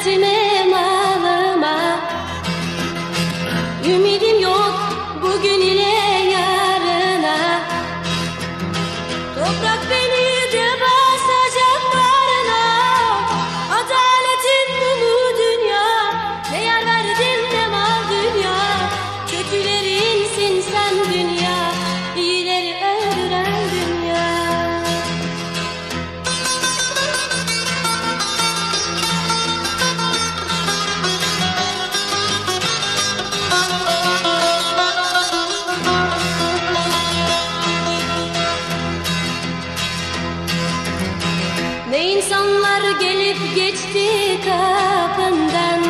Fatime Ne insanlar gelip geçti kapından.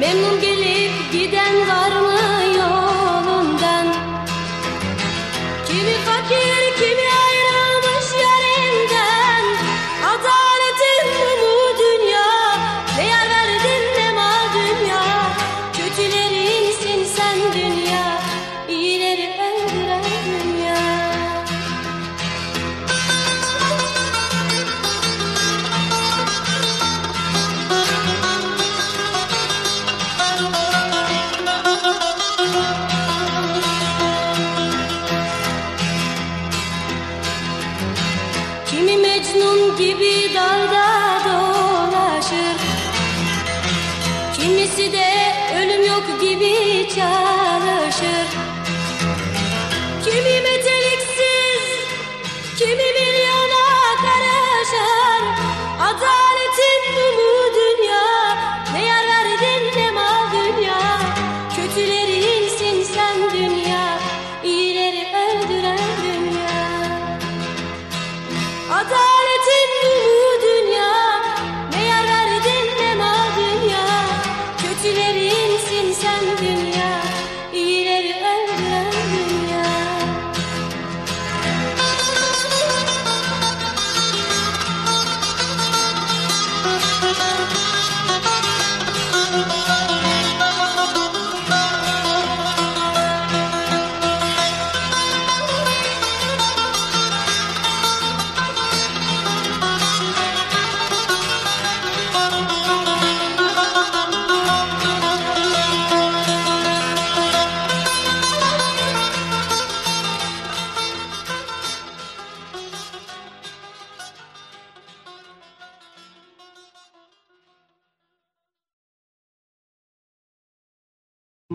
Memnun gelip giden var mı yolundan? Kimi fakir Mecnun gibi dalda dolaşır. Kimisi de ölüm yok gibi çalışır. Kimi meteliksiz, kimi milyar 想念你。